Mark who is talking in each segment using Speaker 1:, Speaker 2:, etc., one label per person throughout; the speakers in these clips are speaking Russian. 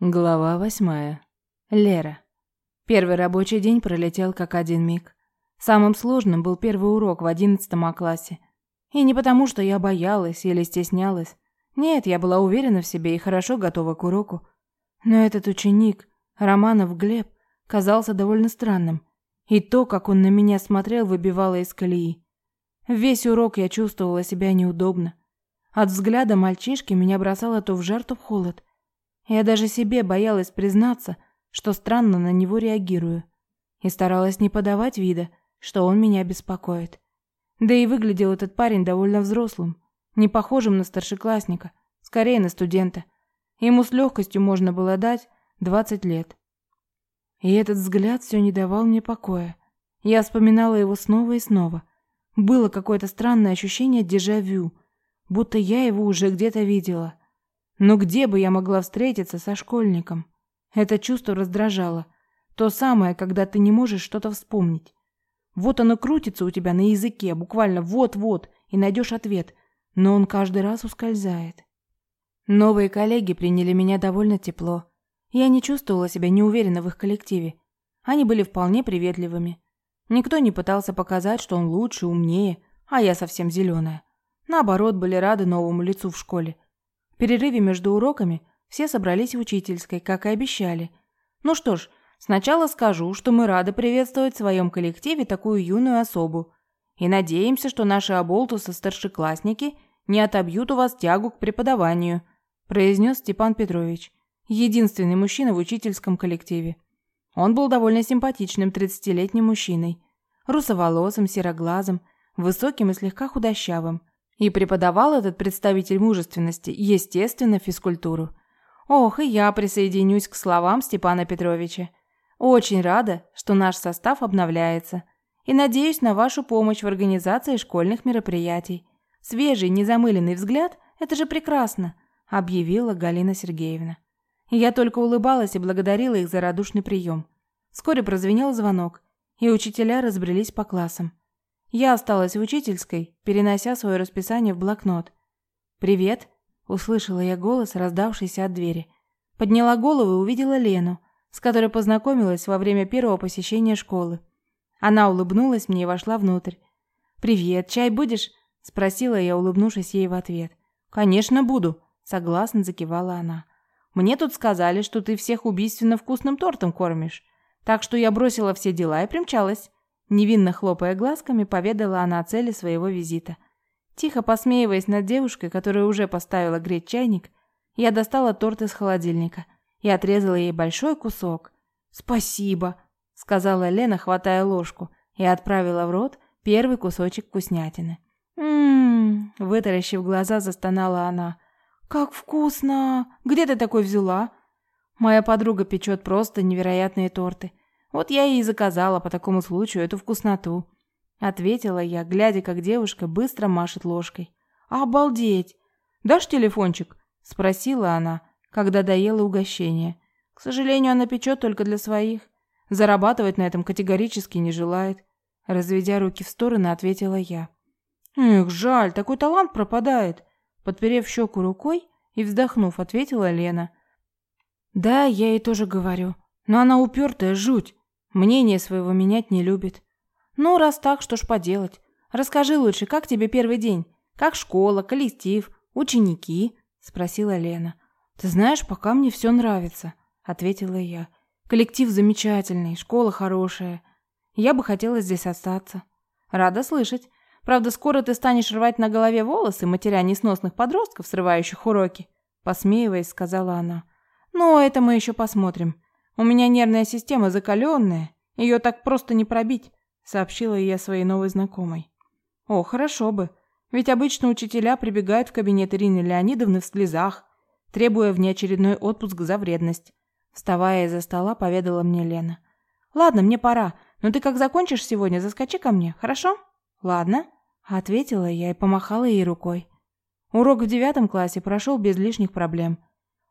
Speaker 1: Глава восьмая. Лера. Первый рабочий день пролетел как один миг. Самым сложным был первый урок в одиннадцатом классе. И не потому, что я боялась или стеснялась. Нет, я была уверена в себе и хорошо готова к уроку. Но этот ученик, Романов Глеб, казался довольно странным. И то, как он на меня смотрел, выбивало из колеи. Весь урок я чувствовала себя неудобно. От взгляда мальчишки меня бросало то в жар, то в холод. Я даже себе боялась признаться, что странно на него реагирую, и старалась не подавать вида, что он меня беспокоит. Да и выглядел этот парень довольно взрослым, не похожим на старшеклассника, скорее на студента. Ему с легкостью можно было дать 20 лет. И этот взгляд все не давал мне покоя. Я вспоминала его снова и снова. Было какое-то странное ощущение дежавю, будто я его уже где-то видела. Но где бы я могла встретиться со школьником? Это чувство раздражало. То самое, когда ты не можешь что-то вспомнить. Вот оно крутится у тебя на языке, буквально вот-вот, и найдешь ответ, но он каждый раз ускользает. Новые коллеги приняли меня довольно тепло. Я не чувствовала себя неуверенно в их коллективе. Они были вполне приветливыми. Никто не пытался показать, что он лучше, умнее, а я совсем зеленая. Наоборот, были рады новому лицу в школе – перерыве между уроками все собрались в учительской, как и обещали. Ну что ж, сначала скажу, что мы рады приветствовать в своем коллективе такую юную особу. И надеемся, что наши оболтусы-старшеклассники не отобьют у вас тягу к преподаванию, произнес Степан Петрович, единственный мужчина в учительском коллективе. Он был довольно симпатичным тридцатилетним мужчиной, русоволосым, сероглазым, высоким и слегка худощавым. И преподавал этот представитель мужественности, естественно, физкультуру. Ох, и я присоединюсь к словам Степана Петровича. Очень рада, что наш состав обновляется. И надеюсь на вашу помощь в организации школьных мероприятий. Свежий, незамыленный взгляд – это же прекрасно, объявила Галина Сергеевна. Я только улыбалась и благодарила их за радушный прием. Вскоре прозвенел звонок, и учителя разбрелись по классам. Я осталась в учительской, перенося свое расписание в блокнот. «Привет», – услышала я голос, раздавшийся от двери. Подняла голову и увидела Лену, с которой познакомилась во время первого посещения школы. Она улыбнулась мне и вошла внутрь. «Привет, чай будешь?» – спросила я, улыбнувшись ей в ответ. «Конечно буду», – согласно закивала она. «Мне тут сказали, что ты всех убийственно вкусным тортом кормишь, так что я бросила все дела и примчалась». Невинно хлопая глазками, поведала она о цели своего визита. Тихо посмеиваясь над девушкой, которая уже поставила греть чайник, я достала торт из холодильника и отрезала ей большой кусок. «Спасибо», — сказала Лена, хватая ложку, и отправила в рот первый кусочек вкуснятины. «Ммм», — вытаращив глаза, застонала она. «Как вкусно! Где ты такой взяла?» «Моя подруга печет просто невероятные торты. Вот я и заказала по такому случаю эту вкусноту. Ответила я, глядя, как девушка быстро машет ложкой. «Обалдеть! Дашь телефончик?» Спросила она, когда доела угощение. К сожалению, она печет только для своих. Зарабатывать на этом категорически не желает. Разведя руки в стороны, ответила я. «Эх, жаль, такой талант пропадает!» Подперев щеку рукой и вздохнув, ответила Лена. «Да, я ей тоже говорю. Но она упертая жуть. Мнение своего менять не любит. Ну, раз так, что ж поделать. Расскажи лучше, как тебе первый день? Как школа, коллектив, ученики? Спросила Лена. Ты знаешь, пока мне все нравится, ответила я. Коллектив замечательный, школа хорошая. Я бы хотела здесь остаться. Рада слышать. Правда, скоро ты станешь рвать на голове волосы, матеря несносных подростков, срывающих уроки. Посмеиваясь, сказала она. Но это мы еще посмотрим. У меня нервная система закаленная, ее так просто не пробить, сообщила я своей новой знакомой. О, хорошо бы. Ведь обычно учителя прибегают в кабинет Ирины Леонидовны в слезах, требуя внеочередной отпуск за вредность. Вставая из-за стола, поведала мне Лена. Ладно, мне пора, но ты как закончишь сегодня, заскочи ко мне, хорошо? Ладно, ответила я и помахала ей рукой. Урок в девятом классе прошел без лишних проблем.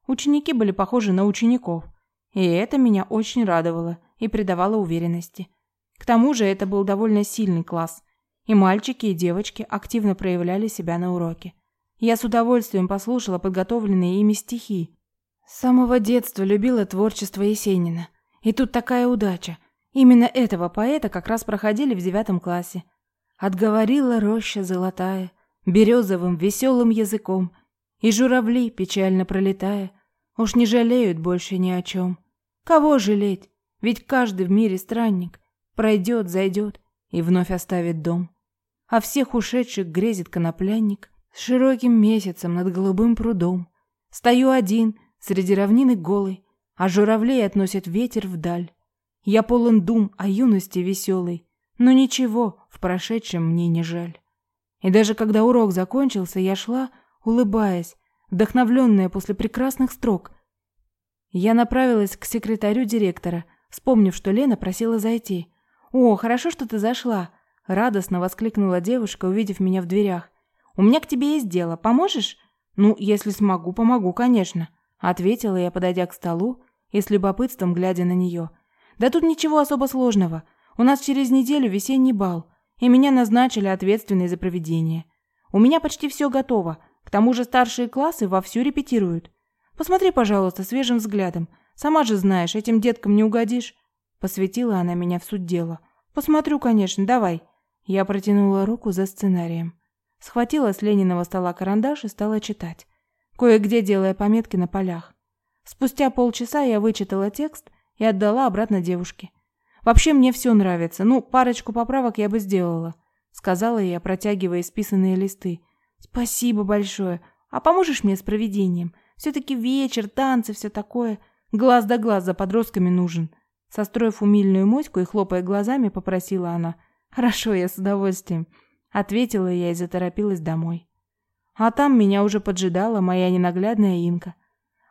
Speaker 1: Ученики были похожи на учеников – и это меня очень радовало и придавало уверенности. К тому же это был довольно сильный класс, и мальчики и девочки активно проявляли себя на уроке. Я с удовольствием послушала подготовленные ими стихи. С самого детства любила творчество Есенина. И тут такая удача. Именно этого поэта как раз проходили в девятом классе. Отговорила роща золотая березовым веселым языком, и журавли, печально пролетая, уж не жалеют больше ни о чем. Кого жалеть? Ведь каждый в мире странник пройдет, зайдет и вновь оставит дом. А всех ушедших грезит коноплянник с широким месяцем над голубым прудом. Стою один среди равнины голой, а журавлей относит ветер вдаль. Я полон дум о юности веселой, но ничего в прошедшем мне не жаль. И даже когда урок закончился, я шла, улыбаясь, вдохновленная после прекрасных строк. Я направилась к секретарю директора, вспомнив, что Лена просила зайти. «О, хорошо, что ты зашла!» — радостно воскликнула девушка, увидев меня в дверях. «У меня к тебе есть дело. Поможешь?» «Ну, если смогу, помогу, конечно», — ответила я, подойдя к столу и с любопытством глядя на нее. «Да тут ничего особо сложного. У нас через неделю весенний бал и меня назначили ответственной за проведение. У меня почти все готово, к тому же старшие классы вовсю репетируют. Посмотри, пожалуйста, свежим взглядом. Сама же знаешь, этим деткам не угодишь. Посвятила она меня в суть дела. Посмотрю, конечно, давай. Я протянула руку за сценарием. Схватила с Лениного стола карандаш и стала читать, кое-где делая пометки на полях. Спустя полчаса я вычитала текст и отдала обратно девушке. Вообще мне все нравится. Ну, парочку поправок я бы сделала, сказала я, протягивая исписанные листы. Спасибо большое. А поможешь мне с проведением? Все таки вечер, танцы, все такое. Глаз да глаз за подростками нужен. Состроив умильную моську и хлопая глазами, попросила она. Хорошо, я с удовольствием, ответила я и заторопилась домой. А там меня уже поджидала моя ненаглядная Инка.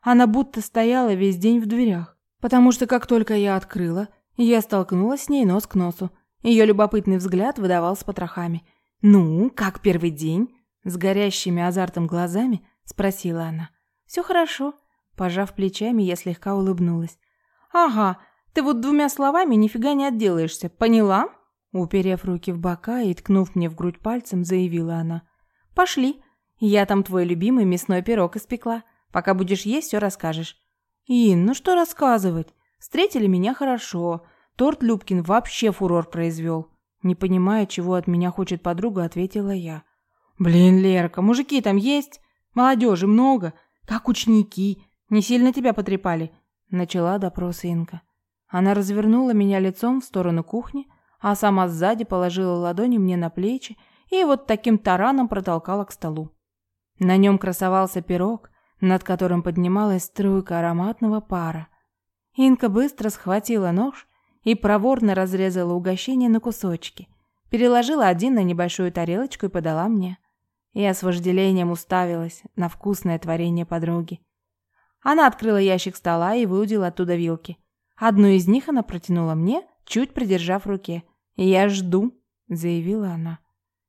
Speaker 1: Она будто стояла весь день в дверях, потому что как только я открыла, я столкнулась с ней нос к носу. Ее любопытный взгляд выдавал с потрохами. «Ну, как первый день?» С горящими азартом глазами спросила она. «Все хорошо». Пожав плечами, я слегка улыбнулась. «Ага, ты вот двумя словами нифига не отделаешься, поняла?» Уперев руки в бока и ткнув мне в грудь пальцем, заявила она. «Пошли. Я там твой любимый мясной пирог испекла. Пока будешь есть, все расскажешь». «Ин, ну что рассказывать? Встретили меня хорошо. Торт Любкин вообще фурор произвел. Не понимая, чего от меня хочет подруга, ответила я. Блин, Лерка, мужики там есть? Молодежи много. Как ученики. Не сильно тебя потрепали? Начала допрос Инка. Она развернула меня лицом в сторону кухни, а сама сзади положила ладони мне на плечи и вот таким тараном протолкала к столу. На нем красовался пирог, над которым поднималась струйка ароматного пара. Инка быстро схватила нож и проворно разрезала угощение на кусочки, переложила один на небольшую тарелочку и подала мне. Я с вожделением уставилась на вкусное творение подруги. Она открыла ящик стола и выудила оттуда вилки. Одну из них она протянула мне, чуть придержав в руке. «Я жду», — заявила она.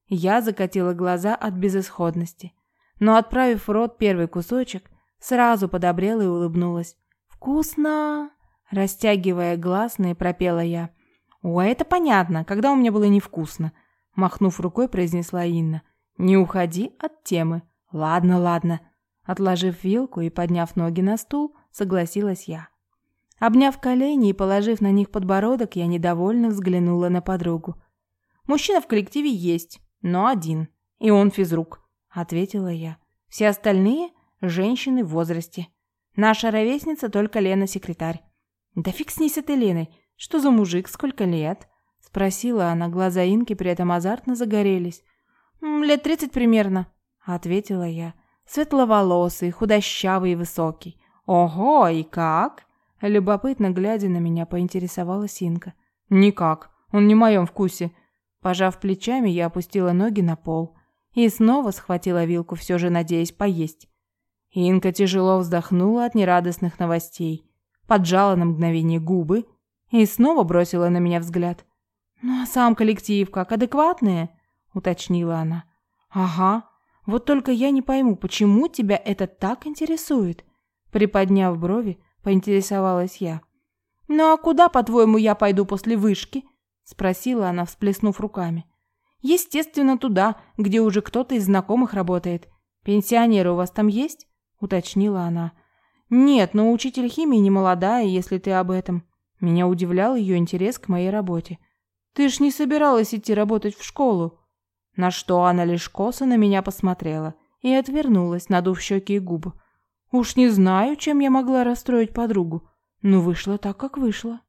Speaker 1: Я закатила глаза от безысходности, но, отправив в рот первый кусочек, сразу подобрела и улыбнулась. «Вкусно!» Растягивая гласные, пропела я. «О, это понятно, когда у меня было невкусно», — махнув рукой, произнесла Инна. «Не уходи от темы». «Ладно, ладно». Отложив вилку и подняв ноги на стул, согласилась я. Обняв колени и положив на них подбородок, я недовольно взглянула на подругу. «Мужчина в коллективе есть, но один, и он физрук», — ответила я. «Все остальные — женщины в возрасте. Наша ровесница только Лена-секретарь. «Да фиг с ней с этой Леной. Что за мужик, сколько лет?» Спросила она, глаза Инки при этом азартно загорелись. «Лет тридцать примерно», — ответила я. «Светловолосый, худощавый и высокий». «Ого, и как?» Любопытно глядя на меня, поинтересовалась Инка. «Никак, он не в моем вкусе». Пожав плечами, я опустила ноги на пол и снова схватила вилку, все же надеясь поесть. Инка тяжело вздохнула от нерадостных новостей поджала на мгновение губы и снова бросила на меня взгляд. «Ну а сам коллектив как, адекватные?» — уточнила она. «Ага. Вот только я не пойму, почему тебя это так интересует?» Приподняв брови, поинтересовалась я. «Ну а куда, по-твоему, я пойду после вышки?» — спросила она, всплеснув руками. «Естественно, туда, где уже кто-то из знакомых работает. Пенсионеры у вас там есть?» — уточнила она. Нет, но учитель химии не молодая, если ты об этом. Меня удивлял ее интерес к моей работе. Ты ж не собиралась идти работать в школу. На что она лишь косо на меня посмотрела и отвернулась, надув щеки и губы. Уж не знаю, чем я могла расстроить подругу, но вышло так, как вышло.